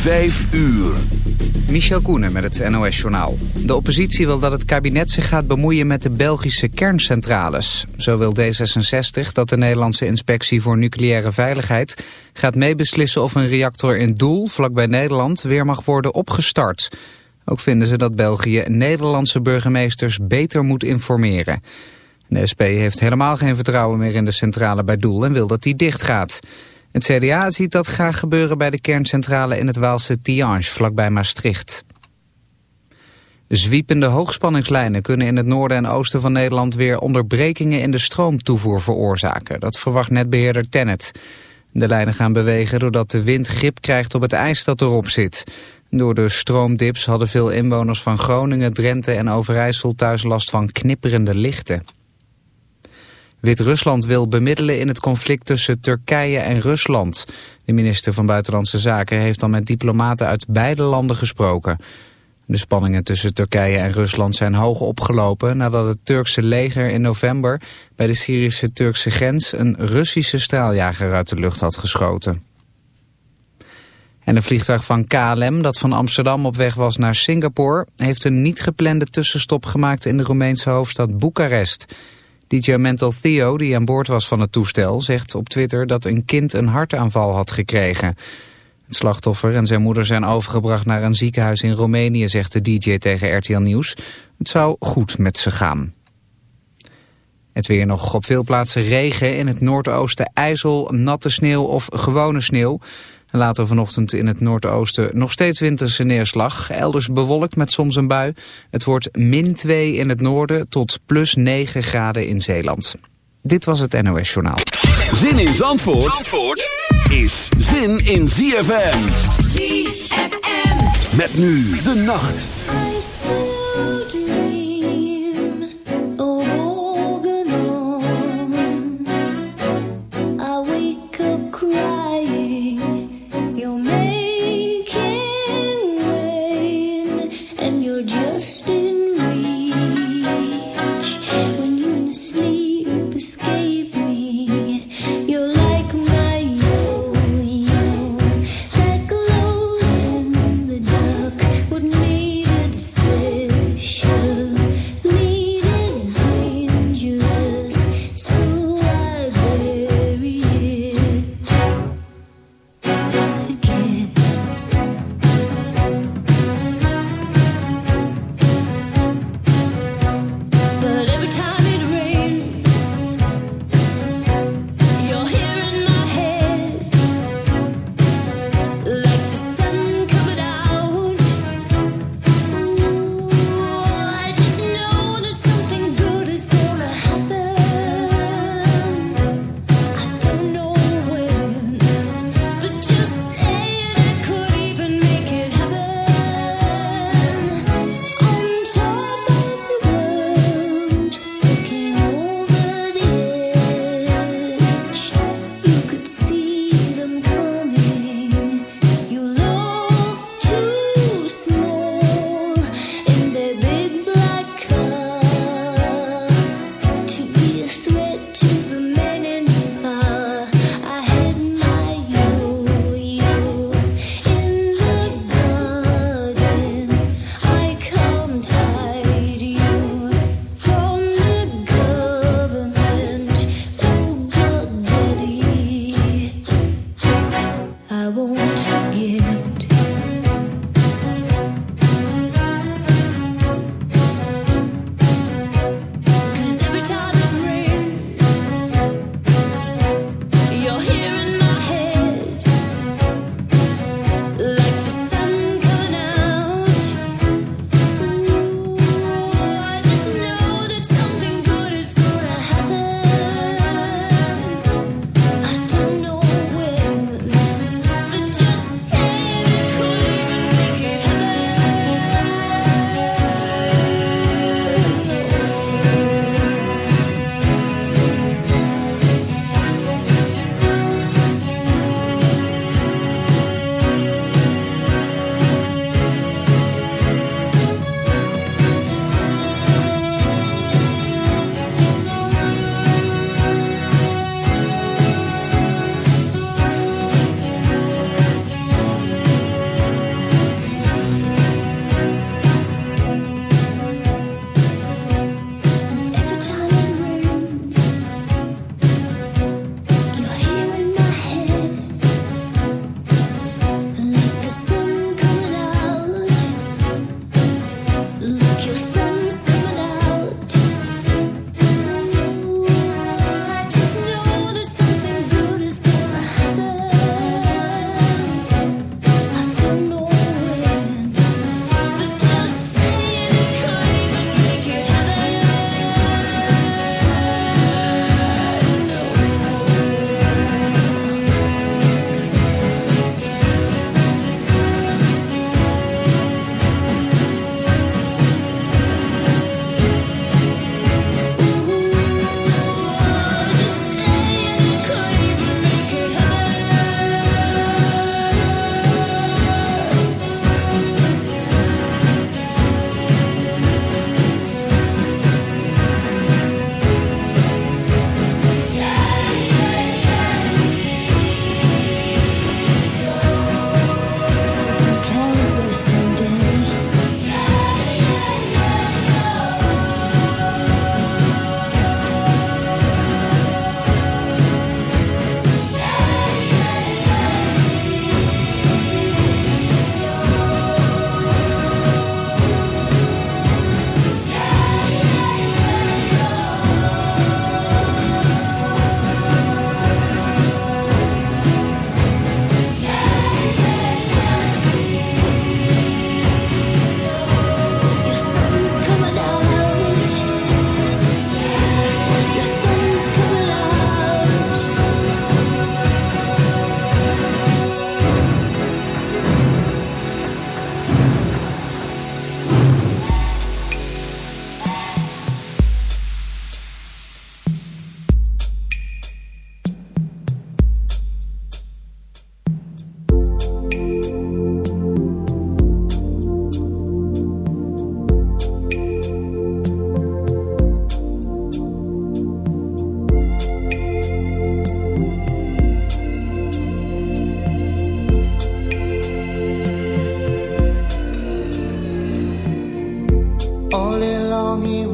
Vijf uur. Michel Koenen met het NOS-journaal. De oppositie wil dat het kabinet zich gaat bemoeien met de Belgische kerncentrales. Zo wil D66 dat de Nederlandse Inspectie voor Nucleaire Veiligheid... gaat meebeslissen of een reactor in Doel, vlakbij Nederland, weer mag worden opgestart. Ook vinden ze dat België Nederlandse burgemeesters beter moet informeren. De SP heeft helemaal geen vertrouwen meer in de centrale bij Doel en wil dat die dicht gaat... Het CDA ziet dat graag gebeuren bij de kerncentrale in het Waalse Tiange, vlakbij Maastricht. Zwiepende hoogspanningslijnen kunnen in het noorden en oosten van Nederland weer onderbrekingen in de stroomtoevoer veroorzaken. Dat verwacht netbeheerder Tennet. De lijnen gaan bewegen doordat de wind grip krijgt op het ijs dat erop zit. Door de stroomdips hadden veel inwoners van Groningen, Drenthe en Overijssel thuis last van knipperende lichten. Wit-Rusland wil bemiddelen in het conflict tussen Turkije en Rusland. De minister van Buitenlandse Zaken heeft dan met diplomaten uit beide landen gesproken. De spanningen tussen Turkije en Rusland zijn hoog opgelopen nadat het Turkse leger in november bij de Syrische Turkse grens een Russische straaljager uit de lucht had geschoten. En een vliegtuig van KLM dat van Amsterdam op weg was naar Singapore heeft een niet geplande tussenstop gemaakt in de Roemeense hoofdstad Boekarest. DJ Mental Theo, die aan boord was van het toestel, zegt op Twitter dat een kind een hartaanval had gekregen. Het slachtoffer en zijn moeder zijn overgebracht naar een ziekenhuis in Roemenië, zegt de DJ tegen RTL Nieuws. Het zou goed met ze gaan. Het weer nog op veel plaatsen regen, in het noordoosten ijzel, natte sneeuw of gewone sneeuw. Later vanochtend in het noordoosten nog steeds winterse neerslag. Elders bewolkt met soms een bui. Het wordt min 2 in het noorden tot plus 9 graden in Zeeland. Dit was het NOS Journaal. Zin in Zandvoort, Zandvoort is zin in ZFM. ZFM. Met nu de nacht.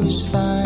was fine.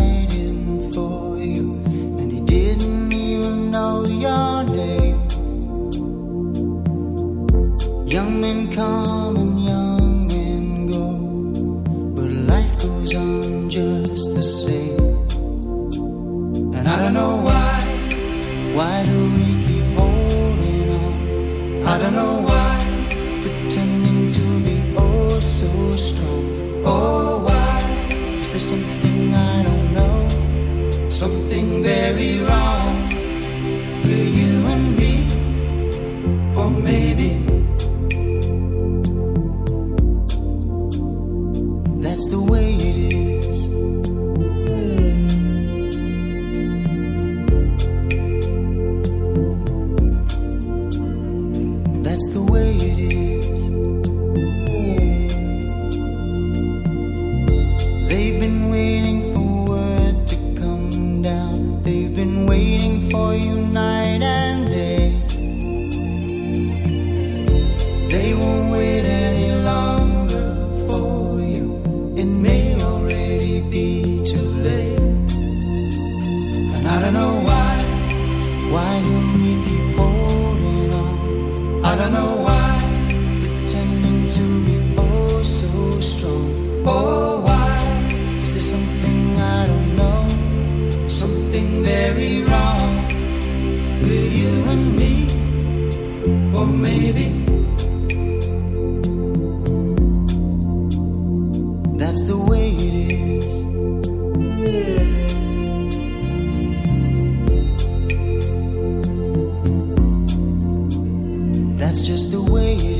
just the way it is.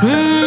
Mm.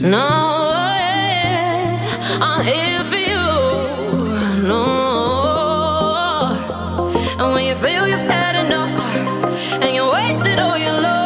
No, yeah, I'm here for you. No. And when you feel you've had enough, and you wasted all your love.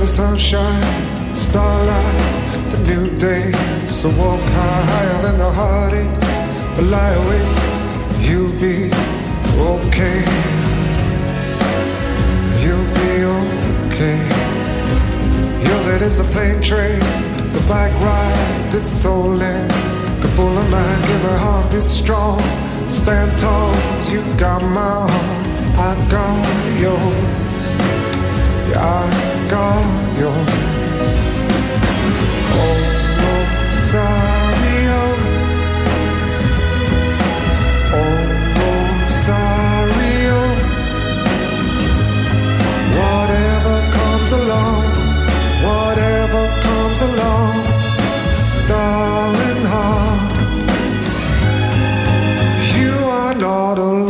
the sunshine, starlight, the new day. So walk higher than the heartaches, but lie awake, you'll be okay. You'll be okay. Yours it is a plane train, the bike rides its so in. Go full of mind, give her heart be strong. Stand tall, you got my heart, I got yours. I got yours. Oh, oh. Whatever comes along, whatever comes along, darling heart, you are not alone.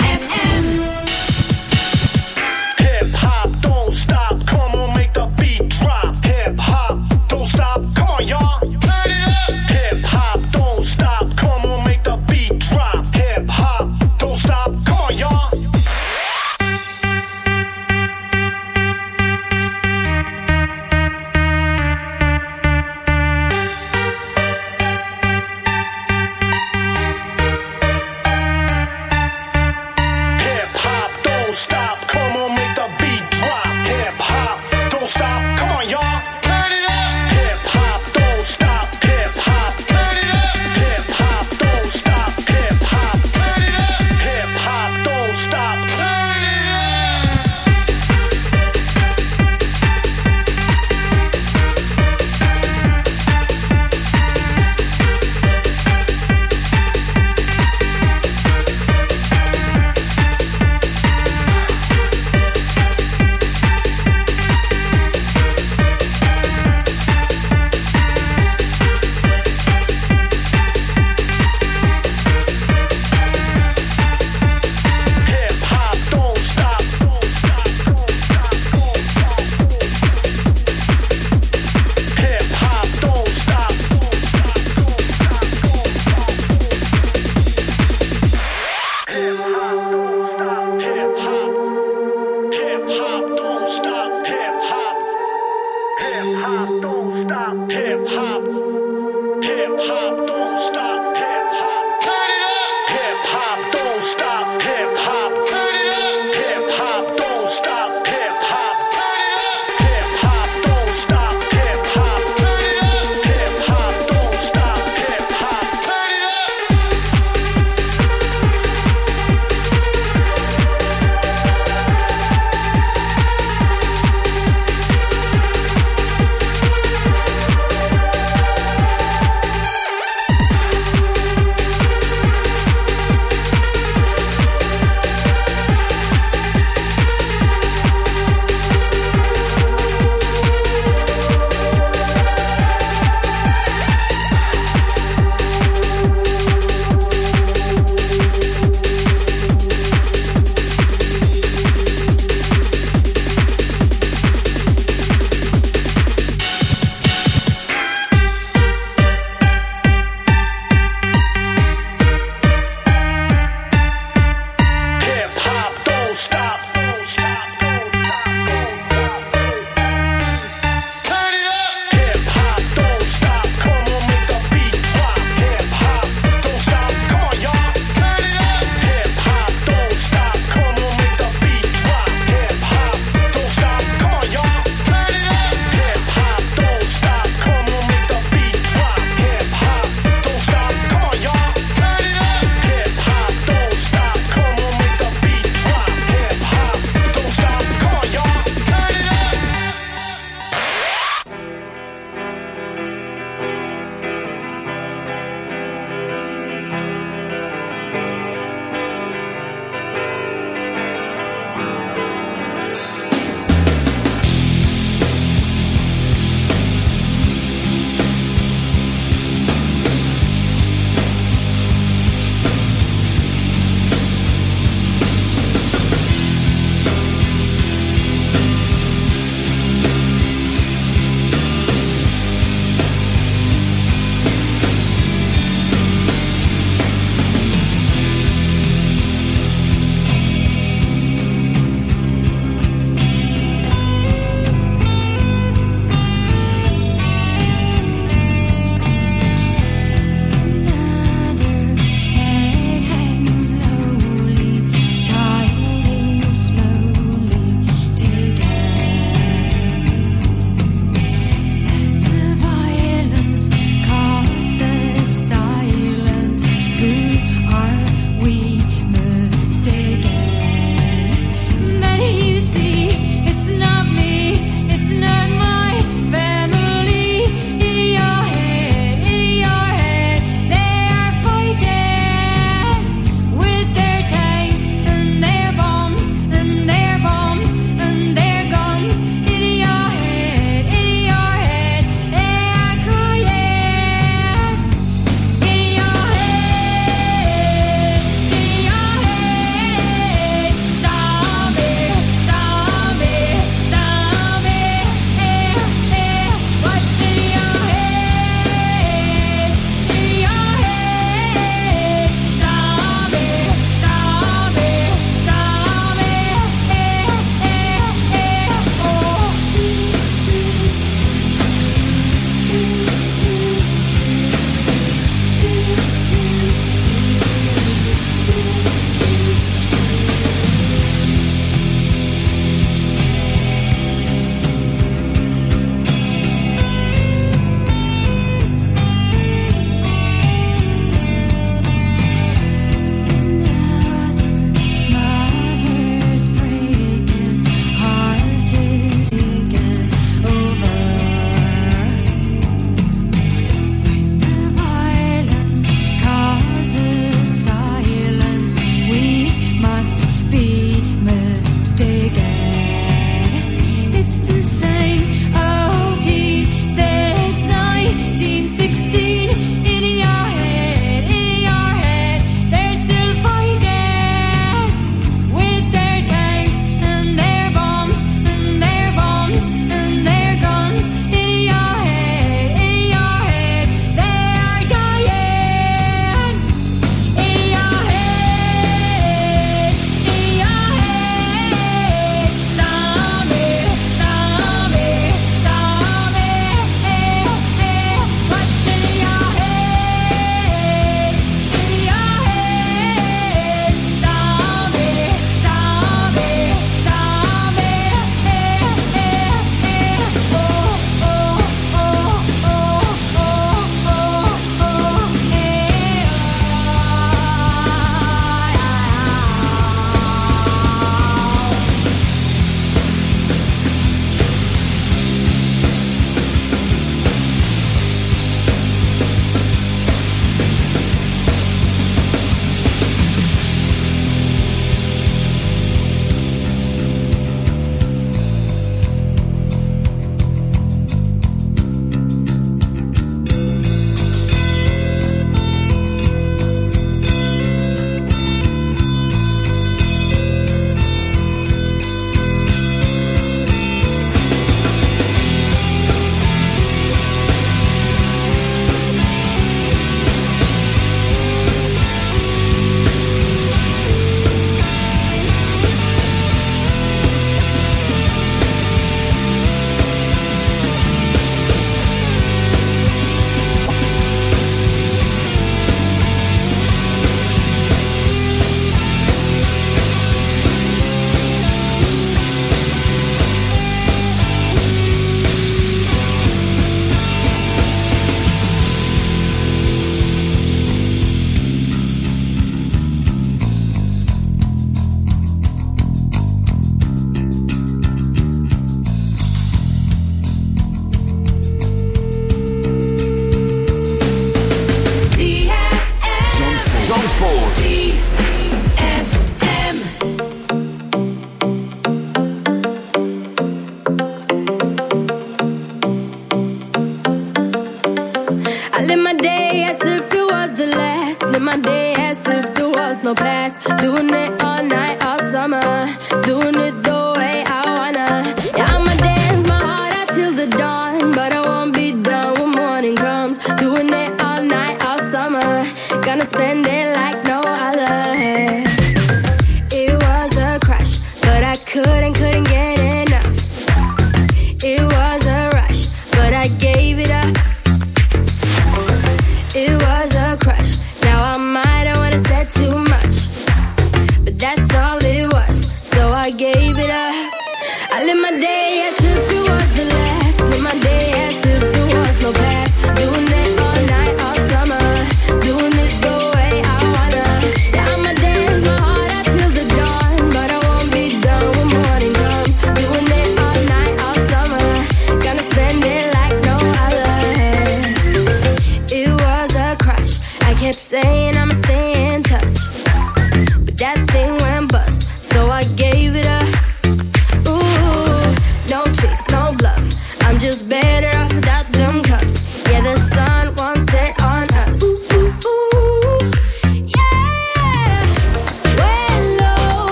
sunset.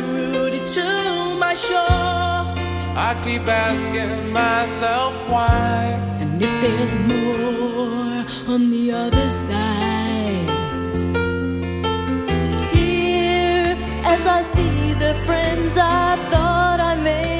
I'm rooted to my shore. I keep asking myself why. And if there's more on the other side, here as I see the friends I thought I made.